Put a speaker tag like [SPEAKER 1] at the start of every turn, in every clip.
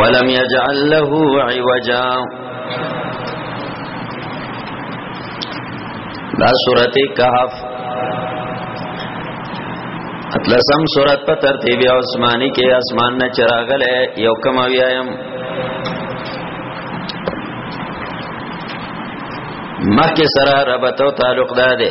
[SPEAKER 1] ولم يجعل له عوجا دا سورت کهف اتلسم سورت په ترتیب آسمانی کې آسمان نه چراغله یو کم ویایم مکه سره ربط او تعلق ده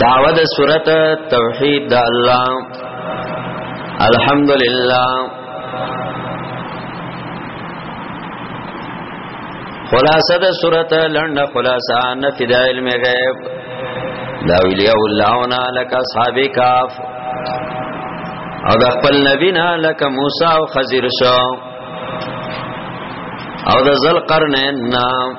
[SPEAKER 1] دعوه د صورت توحید د الله الحمدلله خلاصه د صورت لنډه خلاصه نفی د علم غیب دا ویلی اولاونا لک اصحاب کاف او د خپل نبینا لک موسی او خضر شو او د ذل قرنین نام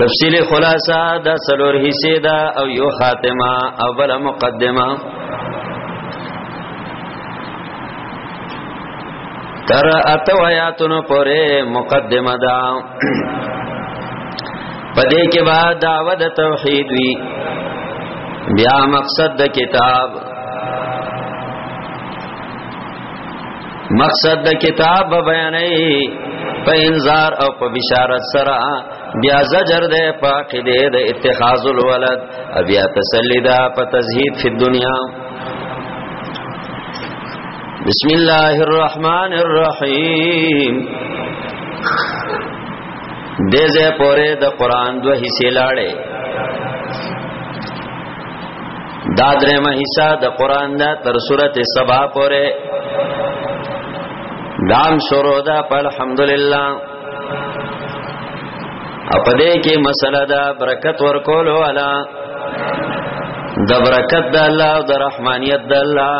[SPEAKER 1] تفصیل خلاصہ دا سلور حصے دا او یو خاتمہ او بلا مقدمہ تر اتو آیاتونو پورې مقدمه دا پدې کې بعد دعوت توحید وی بیا مقصد د کتاب مقصد د کتاب بیانې په انذار او په بشارت سره بیا زجر ده په عقیده د اتخاذ الولد بیا تسلی ده په تزهید په دنیا بسم الله الرحمن الرحیم دزه پوره د قران دوه حصے لاړې دا درېمه حصہ د قران دا تر سورته سبا پورې دام شروع ده په الحمدلله اپدې کې مسله ده برکت ورکول والا د برکت د الله او د رحمانیت د الله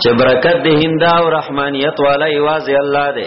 [SPEAKER 1] چې برکت د هندا او رحمانیت والا ایواز الله دی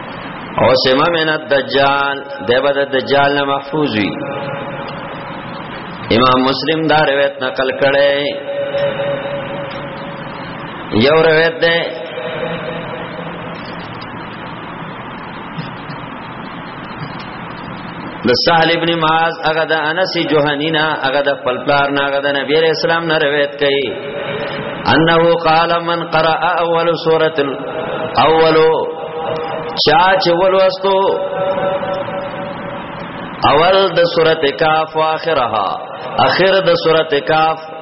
[SPEAKER 1] او سما من الدجال دیبا دا دجال نا محفوظ وی امام مسلم دا روایت نقل کړي یو روایت ده د سهل ابن معاذ هغه د انس جوهنینا هغه د خپل پلار نه هغه د نبی رسول الله نه روایت کړي انه قال من قرأ اول سوره الاول چا چې ولوستو اول د سوره کاف واخرها اخر د سوره کاف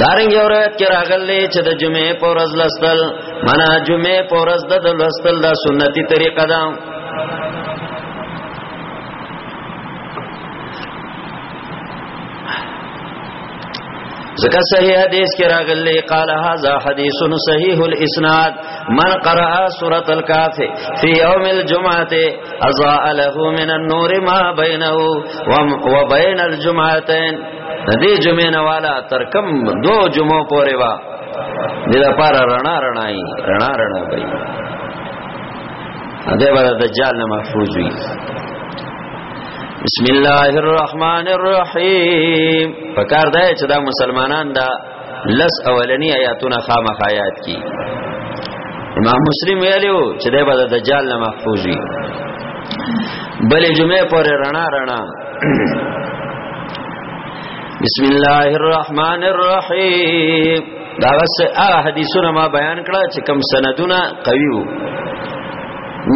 [SPEAKER 1] دارنګ یو روایت کې راغلی چې د جمعې پر ورځ لستل معنا جمعې پر ورځ د لستل دا سنتي طریقه ده ځکه صحیح حدیث کې راغلی قال هاذا حدیث صحیح الاسناد من قرأ سورۃ الکاف فی یوم الجمعه اضاء له من النور ما بينه وبين الجمعتين دې جمعې نه والا تر کم دو جمعو پورې وا دې لپاره رڼا رڼای رڼا رڼا وي دې باندې دجال نه محفوظ وي بسم الله الرحمن الرحیم پکار دی چې دا مسلمانان دا لس اولنی آیاتونه خامخ آیات کی امام مسلم ویلو چې د بعد دجال نه محفوظ وي بلې جمعه پر رڼا رڼا بسم الله الرحمن الرحیم دا غس حدیثونه ما بیان کړه چې کم سندونه قوی وو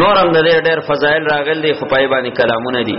[SPEAKER 1] نورم د ډېر فضایل راغلي خو پای باندې کلامونه دي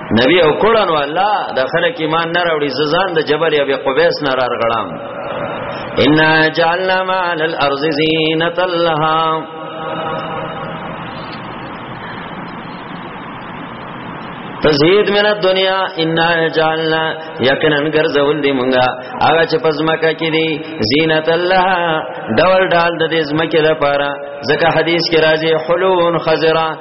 [SPEAKER 1] نبی او کړن والا د خلک ایمان نه راوړي ززان د جبل ابي قبيس نه راغړم ان جعلنا ما على الارض زينه لها تزهید من الدنیا ان جعلنا یقینا غرزول دی مونږه هغه چې پزماکه کې دی زینت الله ډول ډال د دې زمکه لپاره ځکه حدیث کې راځي حلون خزرا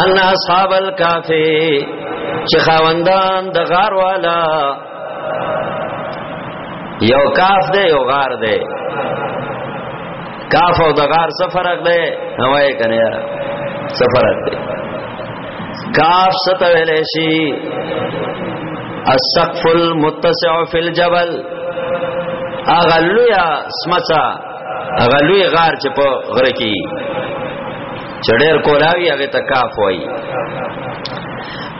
[SPEAKER 1] ان اصحاب الکافی چې خاوندان د غار والا یو کاف دی یو غار دی کاف او د غار څه فرق دی هواي کنه یار څه فرق دی کاف ستو ویل شي السقف المتسع فی الجبل اغلویا سمڅه اغلوی غار چې په غره کې چډیر کولاوی هغه ته کاف وای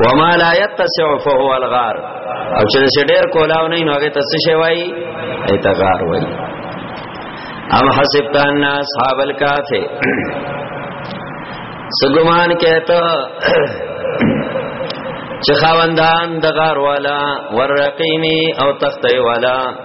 [SPEAKER 1] وما لا يتسع فهو الغار او چې چډیر کولاو نه نو هغه ته څه شی وای ایت غار وای ام حسبت ان اصحاب الكهف سګمان کہتا چې خواندان د غار والا ورقیمی او تخته والا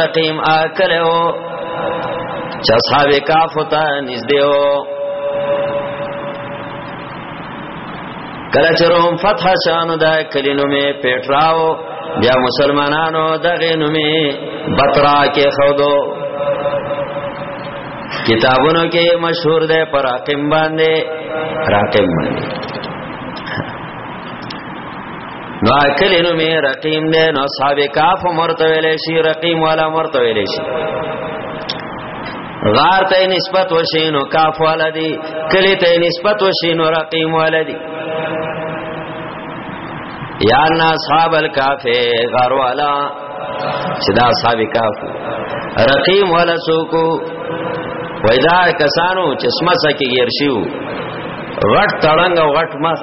[SPEAKER 1] رقیم آکره او چا صحاب کاف تا نږدې او کله چې روم فتح شانو دا کلینو می پټراو بیا مسلمانانو دغه نومي بطرا کې خودو کتابونو کې مشهور ده پر حاکم باندې راکم باندې نو اکل نو می رقیم نه نو اصحاب کاف مرته ویل شي رقیم والا مرته ویل شي غار ته نسبت وشي نو کاف والا دی کلی ته نسبت وشي نو رقیم والا دی یا نا اصحاب الکاف غار والا چې دا اصحاب کاف رقیم والا سوکو وېدا کسانو چشمه سکه ګرشیو غټ تړنګ او غټ مخ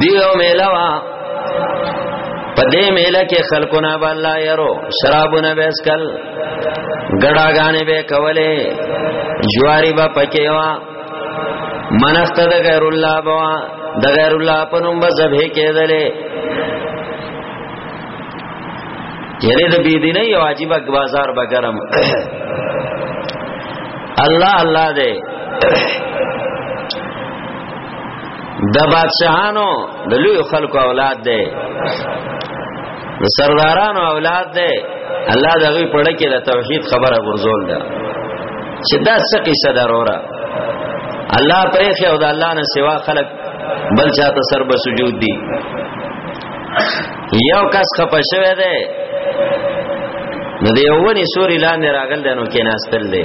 [SPEAKER 1] دیو میلوا په دې میله کې خلقونه به الله یرو شرابونه به اسکل ګډاګانې به کولې جواری به پکې وا منخت د غیر الله بوا د غیر الله په نوم به ذبح کېدلې یره د بی دینه یو عجیب بازار به ګرم الله الله دې د بادشاہانو د لوی خلکو اولاد دی د سردارانو اولاد دی الله د غوی پړه کې د توحید خبره ورزول ده چې دا څه قصه دروره الله پرې خو د الله نه سوا خلق بل چاته سر به سجود دي یو کس خپه شوی دی نو د یوونی سوري لاندې راغل دی نو کې ناستل دی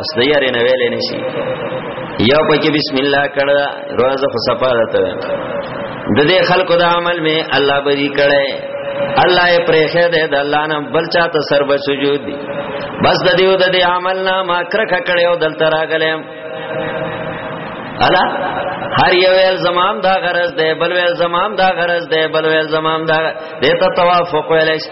[SPEAKER 1] اوس د یاري نه ویلې نشي یو پکې بسم الله کړه روزه خو صفه ده ته د دې خلکو د عمل می الله بری کړه الله یې پرې خې ده د الله نه بل چاته سر به سجود دي بس د دیو د دې عمل نه ما کرک کړه او دلته راغلم الا هر یو ویل زمام دا غرض ده بل ویل زمام دا غرض ده بل ویل زمام دا دته توافق ویل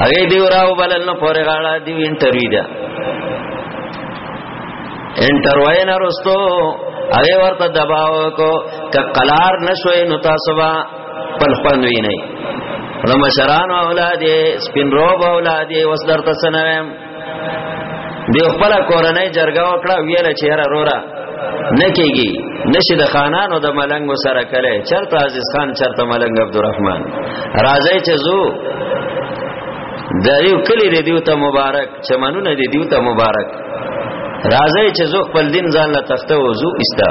[SPEAKER 1] هغه دی راو بلل نو پورې غاړه دی انټرویو ده انټرویو نه رستو هغه ورته دباو کو ک قلار نشوي نو تاسو با پل خوانوي نه نو مشران اولاد سپین روب اولاد وسدر تسنویم دی خپل کورنۍ جرګه وکړه ویل چې هر رورا نکېږي نشي د خانانو د ملنګ سره کله چرته عزیز خان چرته ملنګ عبدالرحمن راځي چې زو دریو کلی دی دیو ته مبارک چمنونه دی دیو ته مبارک راځي چې زو خپل دین ځان له تخته وزو ایستا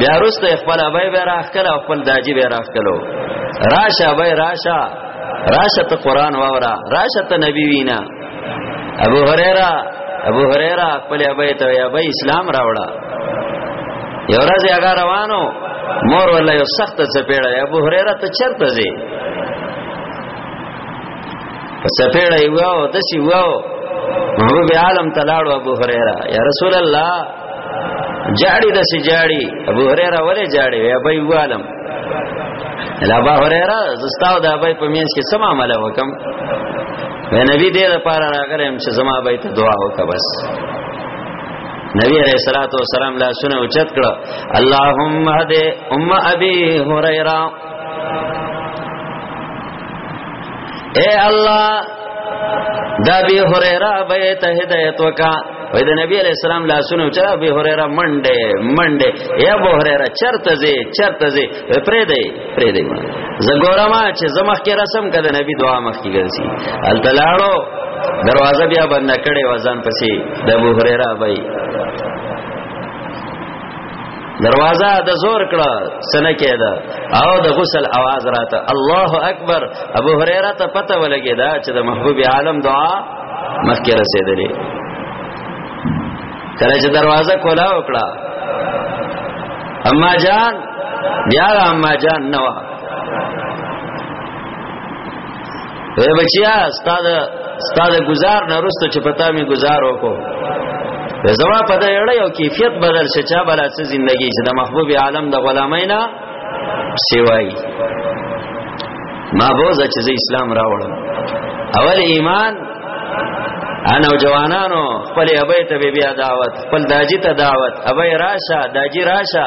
[SPEAKER 1] بیا رسته خپل ابای به راخ کړه خپل داجی به راخ کړه راشه ابای راشه راشه ته قران واورا راشه ته نبی وینا ابو هريره ابو هريره خپل ابای ته یا ابای اسلام راوړه یو ورځ هغه روانو مور ولا یو سخت څپېړه ابو هريره ته چرته ځي سپېړې وو د سی وو محبوب عالم تلاړو ابو هريره یا رسول الله جاړي د سی جاړي ابو هريره ولې جاړي وی ابي عالم لابا هريره زستاو د ابي په مینس کې سم عمل وکم وی نبی دې لپاره راغلم چې زما ابي ته دعا وکړه بس نبی علیہ الصلوۃ والسلام لا سونه اوچت کړه اللهم هدی ام ابي هريره اے الله دا به هريره به ته هدایت وکا وې د نبی علی السلام لاسونو چې به هريره منډه منډه اے ابو هريره چرته زی چرته زی پرې دی پرې دی زګورما چې زمخ کې رسم کده نبی دعا مخ کې ګرځي ال تلاړو دروازه بیا بند کړي وزن پسې د ابو هريره بای دروازه د زور کړه سنه کېده او د غسل आवाज راته الله اکبر ابو هريره ته پته ولګی دا چې د محبوب عالم دعا مخکې رسیدلې کله چې دروازه کولا وکړه اما جان بیا اما جان نو اے بچیا استاد استاد گزار نه رسته چې پتا می گزار وکړو زما په دې اړه یو کیفیت بدل شي چا بل څه ژوندۍ چې د محبوب عالم د غلامینا سیوای ما بوزه چې اسلام راوړم اول ایمان انا جوانانو خپل ابي ته بیا دعوت خپل داجی ته دعوت ابي راشه داجی راشه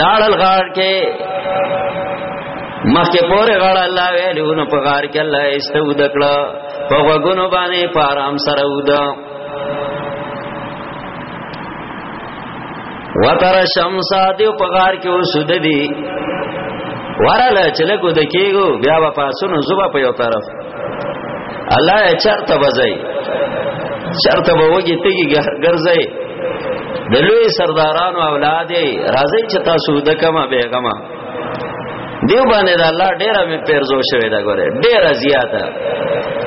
[SPEAKER 1] لاړل غار کې مخکې پورې غړ الله ویلو نو په غار کې الله ایسته ودکړه په وګونو باندې په آرام سره ودا وتر شمس دیو په غار کې وسود دی وراله چلګو د کېګو بیا په پاسونو زوبا په یو طرف الله یې چرته بځای چرته به وږي تیږي ګرځي د لوی سردارانو اولاد راځي چې تاسو د کما بیغما دیو باندې د الله ډیره می پیرزو شوی دا ګوره ډیره زیاته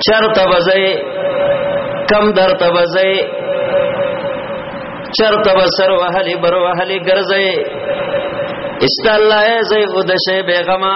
[SPEAKER 1] چرته بځای کم درته بځای چرته بسر وهلی بر وهلی ګرځي است الله زې او د شی بیغما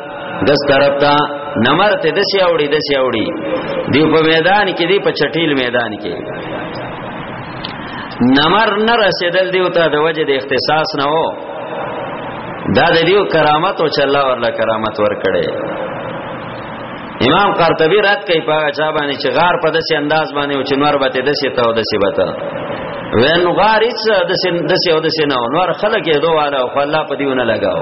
[SPEAKER 1] دس طرف ته نمر ته دسی اوړي دسی اوړي دی په میدان کې دی په چټیل میدان کې نمر نه رسیدل دیو ته د وجه د اختصاص نه وو دا د دیو کرامت او چې الله ورله کرامت ورکړي امام قرطبي رات کوي په چا باندې چې غار په داسې انداز باندې او چې نور به ته داسې ته او داسې وته وین غار هیڅ داسې داسې او داسې نه نور خلک یې دوه والا او الله په دیونه لگاو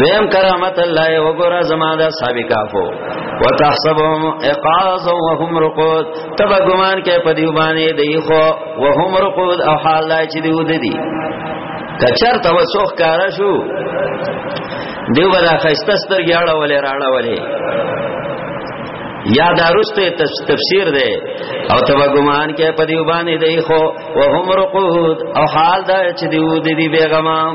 [SPEAKER 1] دویم کرامت الله وګوره زما دا سابقافو وتحسبهم اقاظا وهم رقود تبا ګمان کې په دی باندې دی خو وهم رقود او حال لای چې دی ودی کچر ته وسوخ کار شو دیو بلا خسته سترګې اړه ولې راړه ولې یا دارسته تفسیر ده او تبا ګمان کې په دی باندې دی خو وهم رقود او حال دا چې دی ودی بیغمام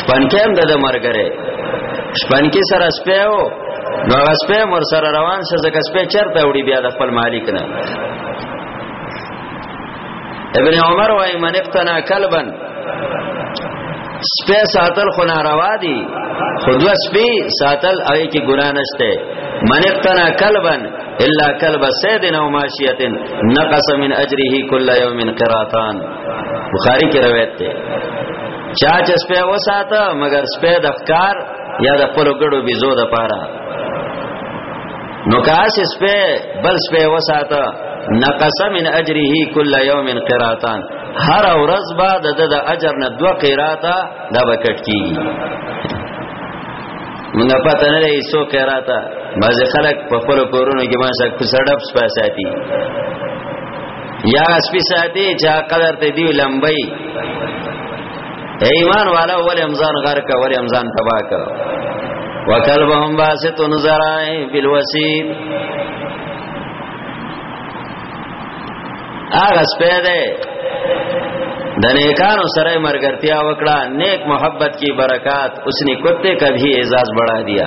[SPEAKER 1] شپنکه هم د مرګره شپنکه سره سپیو نو هغه سپی مر سره روان شه ځکه سپی چرته وړي بیا د خپل مالک نه ابن عمر وای من اقتنا کلبا سپی ساتل خو ناروا دي خود سپی ساتل هغه کې ګناه نشته من اقتنا کلبا الا کلب سیدنا وماشیه نقص من اجره كل يوم قراطان بخاری کې روایت ده چا چې سپه وساته مگر سپه د ښکار یا د خپل ګړو بيزو د پاره نو کاس سپه بل سپه وساته نقص من اجره كل يوم قراتان هر ورځ به د د اجر نه دوه قراتا دا بکټ کیږي موږ پته نه لري سو قراتا بعض خلک په خپل کورونو کې ما څخه سړپ سپاساتي یا سپی ساتی چا قدر ته دیو لمبئی ایمان والا ول امزان غر کا ول امزان تبا کا وکلبهم باسط نظرائے بالوسید آغا سپی دے د نیکانو سره مرګرتیا وکړه نیک محبت کی برکات اس نے کتے کبھی اعزاز بڑھا دیا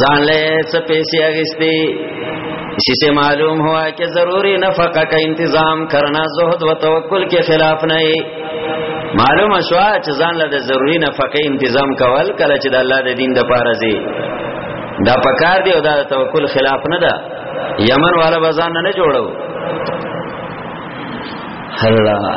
[SPEAKER 1] ځان له څه پیسې اغستې اسے معلوم ہوا کہ ضروری نفقہ کا انتظام کرنا زہد و توکل کے خلاف نہیں معلوم شوا چې ځان له ضروری نفقه انتظام کول کله چې د الله د دین د پاره زی دا پکار دی او دا توکل خلاف نه ده یمن والا بازان نه جوړو الله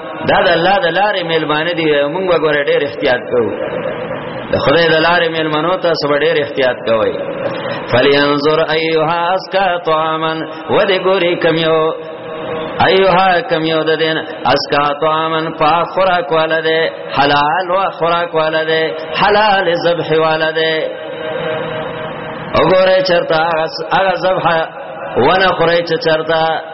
[SPEAKER 1] دا د الله د لارې ملمانه دي موږ وګوره ډېر احتیاط کوو د خدای د لارې ملمنو ته سب ډېر احتیاط کوي فلینظر ایها اسکا طعاما ودی ګوري کمیو ایوها کم یو د دین اسکا طعامن پا خوراک والا دے حلال و خوراک والا دے حلال ذبح والا دے وګوره چرته هغه ذبح ونه خوري چې چرته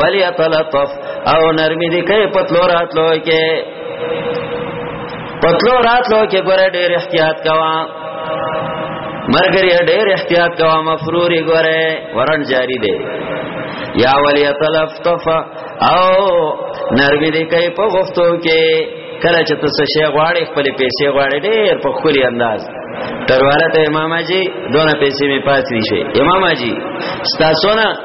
[SPEAKER 1] ولی اتلطف او نرمی دی کئی پتلو راتلو کې پتلو راتلو کې ګوره ډېر احتیاط کوا مرګري ډېر احتیاط کوا مفروري ګوره ورن جاری دی یا ولی اتلطف او نرمی دی کئی په غفتو کې کله چې تاسو شی غواړي خپل پیسې غواړي ډېر په خوري انداز ترواره ته امام اجي دونه پیسې می پاتې شي امام اجي تاسو نه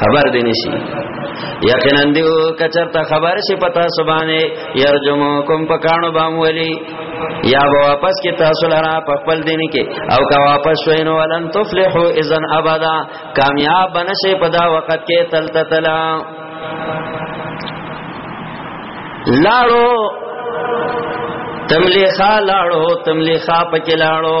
[SPEAKER 1] خبر دی نشي یقینا دیو کچرته خبر شي پتا سبانه يرجمو کوم پکانو بام ولي یا واپس کې تاسو لرا په خپل دین کې او کا واپس شوي نو ولن تفلحو اذن ابدا کامیاب بنشي پدا وخت کې تل تتلا لاړو تملیخا لاړو تملیخا پکې لاړو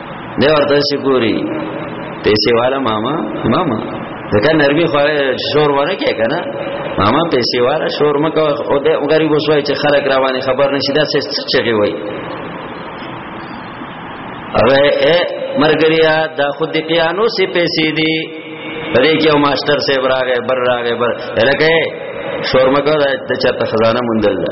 [SPEAKER 1] دی ورته شي ګوري پیسې والا ماما ماما دغه نرمي خو شور ونه کې کنه ماما پیسې والا شور مکو او د غریب وسوي چې خلک رواني خبر نشي دا څه چغي وای اوه اے مرګریا دا خود پیانو سي پیسې دي پرې کې ماستر صاحب راغې بر راغې بر لکه شور مکو دا چاته خزانه مندل ده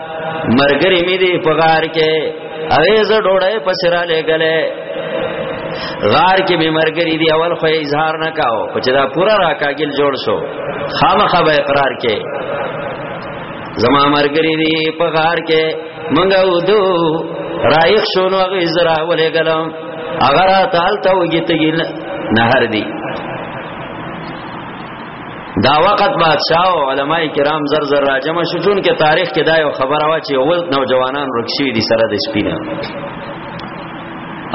[SPEAKER 1] مرګري مې دی په غار کې اوې زه ډوړې پسرا لګلې غار کې به مرګري دی اول خو اظهار نه کاو په چې دا پورا راکاګل جوړ شو خامخا به اقرار کې زما مرګري دی په غار کې منګه ودو رایخ شونو هغه زرا ولې ګلم اگر تعال ته وګیتګی نهر دی دا وخت بادشاہ او علما کرام زر زر راجم شو چون کې تاریخ کې دا یو خبره وا چې اول نوجوانان رکشي دي سره د سپینه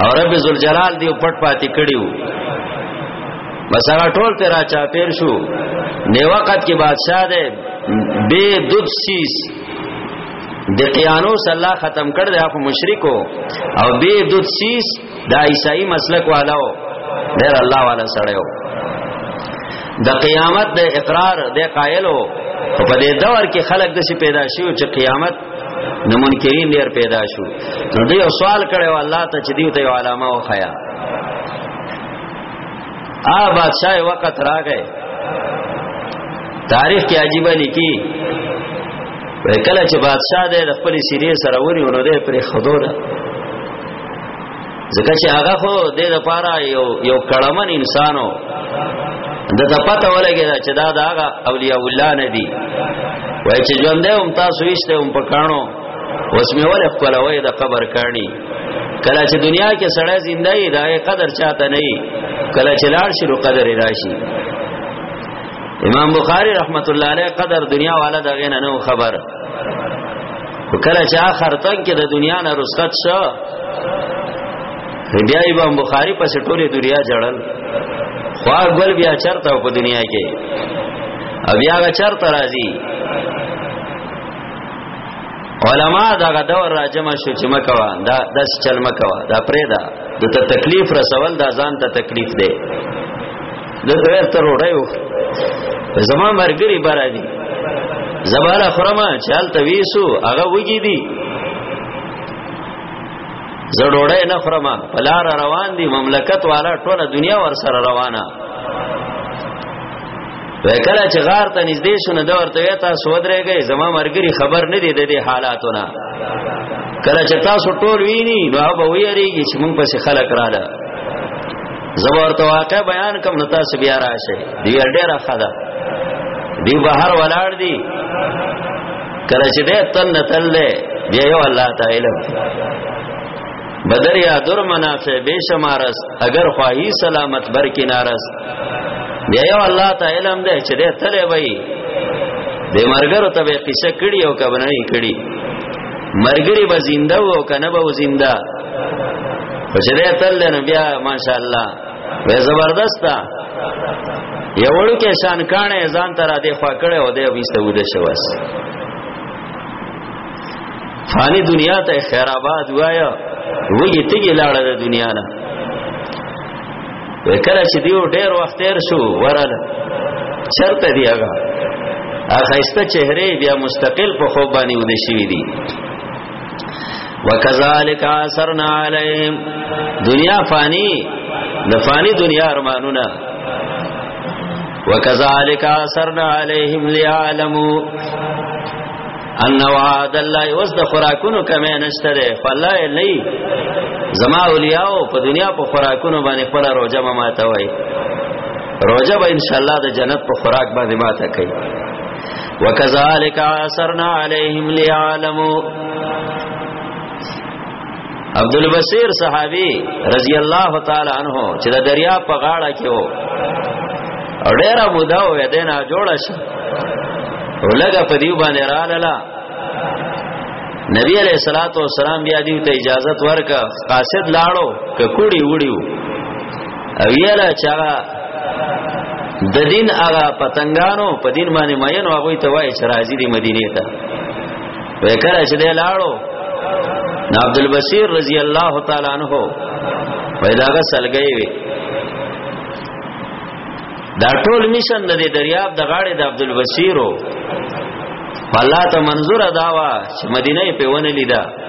[SPEAKER 1] او رب ذوالجلال دی پټ پاتې کړیو بس هغه ټول پر اچا پیر شو نه وخت کې بادشاہ دی بے دود سیس د قیانوس الله ختم کړ دی اخو مشرکو او بے دود سیس دا عیسائی مسلک والاو ډیر الله والا سړیو د قیامت د اقرار د قائلو په دې دور کې خلک د څه پیدا شوی چې قیامت د منکرین ډیر پیدا شو نو دوی یو سوال کړو الله ته چې دیو ته یو علامه وخیا آ بادشاہ وقت راغې تاریخ کې عجیب لیکي کله چې بادشاہ د خپل سیرې سره وري ورو دې پر خدوره ځکه چې هغه خو د دې لپاره یو یو کړمن انسانو د ته پته ولګی دا چې دا د هغه اولیاء الله نه دی وای چې ژوند هم تاسو وشته هم پکانو اوس مې ولې خپل وای د قبر کانی کله چې دنیا کې سړی زنده دی دا قدر چاته نه کله چې لاړ شي نو قدر راشي امام بخاری رحمت الله علیه قدر دنیا والا دا غینه نو خبر وکړه چې اخر تک کې د دنیا نه رسخت شو بیا امام بخاری پس ټوله دنیا جړل خو اول بیا چرته په دنیا کې بیا غ چرته راځي علما دا دور راجم شو چې مکوا دا داس چل مکوا دا پرېدا د ته تکلیف رسول دا ځان ته تکلیف دی د غیر تر وړایو زما مرګري برا دي زباله خرما چال تویسو هغه وګی دي زړوړې نه خرما پلار روان دي مملکت والا ټوله دنیا ور سره روانه وکړه چې غار ته نږدې شونه د ورته وتا سودرېږي زما مرګري خبر نه دي د دې حالاتونه کله چې تاسو ټول ویني نو به ویریږي چې موږ پسې خلک رااله زبر تو واقع بیان کوم نو تاسو بیا راشي دی ډیر خدا دی بهر ولاړ دی کله چې ده تن تل ده دی یو الله تعالی بدر یا در منافع بے شمارس اگر خواهی سلامت بر کنارس بیا یو الله تعالی هم ده چې ده تل وای د مرګرو ته به قصه کړي او کبنه کړي مرګري به زنده وو کنه به زنده په چې دې تل نو بیا ماشاءالله به زبردست یو وړو کې شان کانه ځان تر دې خوا کړه او دې وسته وده شواس فانی دنیا ته خیر آباد وایا وګی تیګی لاړه د دنیا نه وکړه چې دیو ډیر وخت تیر شو وراله چرته دی هغه اخیسته چهره بیا مستقل په خوب باندې ودی شوی دی وکذالک اثرنا علیهم دنیا فانی د فانی دنیا ارمانونه وکذالک اثرنا علیهم لیعلموا ان وعد الله اوس د خوراکونو کمه نشته ده فالله نه زما اولیاء په دنیا په خوراکونو باندې پر روزه ما ماته وای روزه به ان شاء الله د جنت په خوراک باندې ماته کوي وکذالک اثرنا علیہم لیعلمو عبد البصیر صحابی رضی الله تعالی عنہ چې د دریا په غاړه کې وو او ډیره موده وې دینه جوړ شي ولګه په دیو باندې را لاله نبی علیہ الصلوۃ والسلام بیا دیو ته اجازه ورکا قاصد لاړو ککوړی وړیو او یلا چاغه د دین هغه پتنګانو په دین باندې مینو هغه ته وای چې راځي د مدینه ته وکړه چې د لاړو عبد البصیر رضی الله تعالی عنہ پیداغه سلګي وي دا ټول میشن د دریاب د غاړې د عبد البصیرو الله ته منظور داوا چې مدینه په ونه لیدا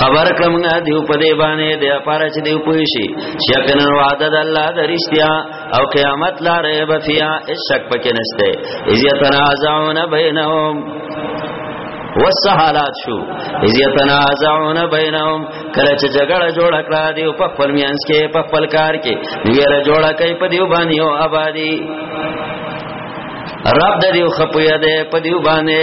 [SPEAKER 1] خبر کمنګا دیو په دې باندې د لپاره چې دیو پوي شي یقینا وعده د الله د رښتیا او قیامت لا ريب فیا شک پکې نشته اذ یتنازعون بینهم وسحالات شو اذ يتنازعون بينهم کله چې جګړه جوړ کړه دی په خپل میانس کې په خپل کار کې ویره جوړه کوي په دیو باندې او آبادی رب د دیو خپویا ده په دیو باندې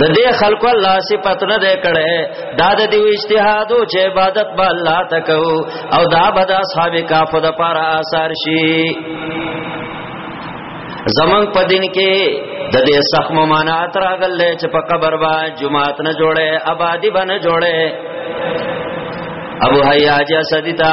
[SPEAKER 1] د دې خلکو الله صفات نه ده کړه دا د دې اجتهاد او چې عبادت به الله تکو او دا به د اصحاب کاف د پر آثار شي زمنګ په دین کې د دې سخت ممانعت راغل چې په قبر با جمعات نه جوړه آبادی باندې جوړه ابو حیاج سدیتا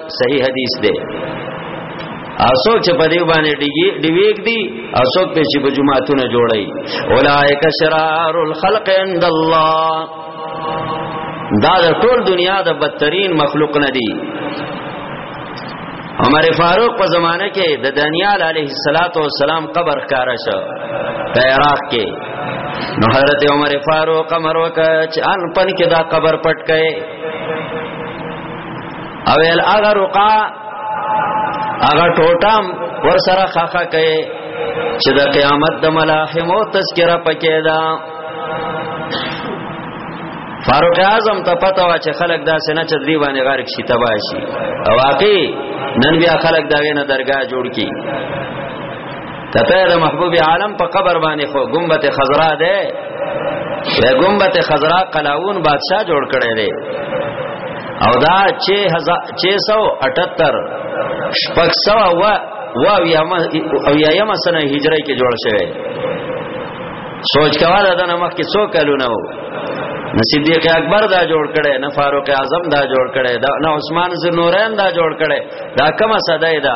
[SPEAKER 1] صحیح حدیث دی اسو چې په دې باندې ډیګي ډیویګ دي اسو په چې په جمعهتونه جوړي اولائک شرار الخلق عند الله دا د ټول دنیا د بدترین مخلوق نه دي عمر فاروق په زمانه کې د دانیال علیه السلام قبر کار شو په عراق کې نو حضرت عمر فاروق امر وکړ چې ان پن کې دا قبر پټ کړي او ال اگر وقا اگر ټوټم ور سره خخه کوي چې د قیامت د ملاحم او تذکرہ پکې ده فاروق اعظم ته پته وا چې خلک دا سينه چې دی باندې غارق شي تبا شي او واقعي نن بیا خلک دا غنه درگاه جوړ کی کته د محبوب عالم په قبر باندې خو گنبت خضرا ده د گنبت خضرا قلاون بادشاہ جوړ کړي دي او دا 678 شپږ سو و و او یایم سنه هجری کې جوړ شوی سوچ کوا دا دنه مخ کې څو کلونه وو نه صدیق اکبر دا جوړ کړي نه فاروق اعظم دا جوړ کړي دا نه عثمان ذنورین دا جوړ کړي دا کومه صدای ده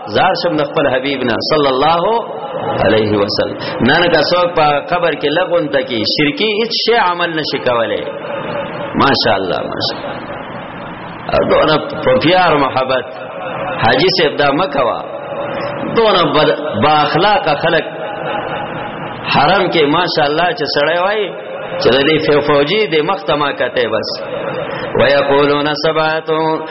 [SPEAKER 1] زار شم د خپل حبیب نه صلی الله علیه وسلم نه نه کا څوک په قبر کې لګون ته کې شرکی هیڅ شی عمل نشي کولای ماشاء الله ماشاء الله دونه په پیار محبت حاجی صاحب دا مکوا دونه با اخلاق خلق حرم کې ماشاء الله چې سړی وای چې د فوجي د مختما کته بس ويقولون سبعه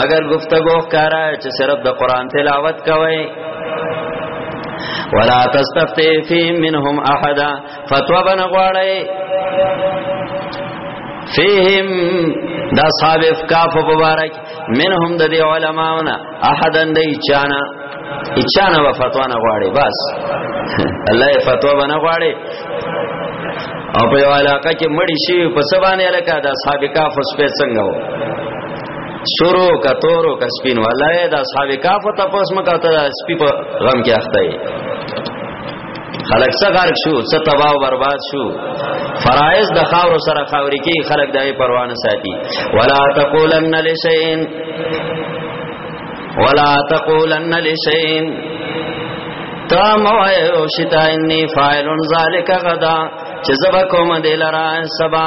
[SPEAKER 1] مگر گفتگو کارا چې صرف د قران تلاوت کوي ولا تستفتی فی منهم احد فتوا بنغواړی فیهم دا صاحب افکاف مبارک منهم د دې علماونه احدن د چانا اچانه و فتوا نه غواړي بس الله یې فتوا بنه غواړي او په علاقه کې مړی شي په سبانه علاقه دا صاحب کاف سپه څنګه وو سورو کا تورو کا سپین والای دا اصحاب کاف ته پس مکه ته سپی په غم کې اخته ای خلق څه غرق شو څه تباہ او برباد شو فرایز د خاور سره خاوري کې خلق دای پروانه ساتي ولا تقولن لشین ولا تقولن لشین تا موایو شتا انی فاعل ذالک غدا چې زبا کوم دلرا سبا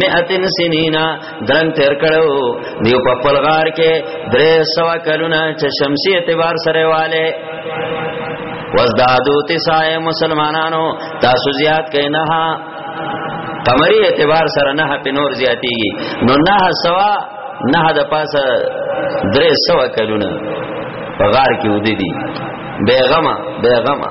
[SPEAKER 1] مئتن سنینا درن تیر کړو دیو په خپل غار کې درې سوا کلونه چې شمسی اعتبار سره والے وزدادو تسای مسلمانانو تاسو زیات کئ نه قمری اعتبار سره نه په نور زیاتیږي نو نه سوا نه د پاسه درې سوا کلونه په غار کې ودی دي بیغمه بیغمه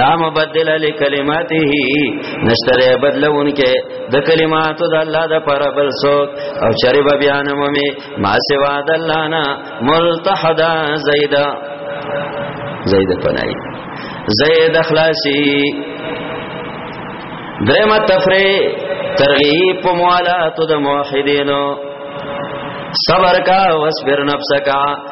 [SPEAKER 1] لا مبدل لکلماته نشتره بدلون کې د کلماتو د الله د پر بل څوک او چرب بیان مې ما سوا د الله نه ملتحدا زیدا زید پنای زید اخلاصی درمه تفری ترغیب په موالات د موحدینو صبر کا واصبر نفسک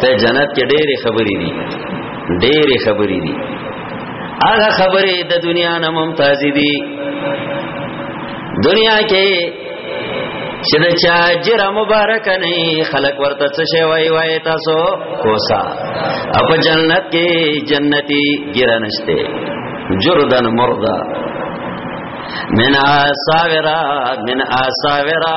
[SPEAKER 1] ته جنت کې ډېری خبرې دي ډېری خبرې دي هغه خبرې د دنیا نه ممتاز دي دنیا کې چې د چا جره مبارک نه خلق ورته څه شی وای وای تاسو کوسا اپ جنت کې جنتی جره نشته جردن مردا من آساورا من آساورا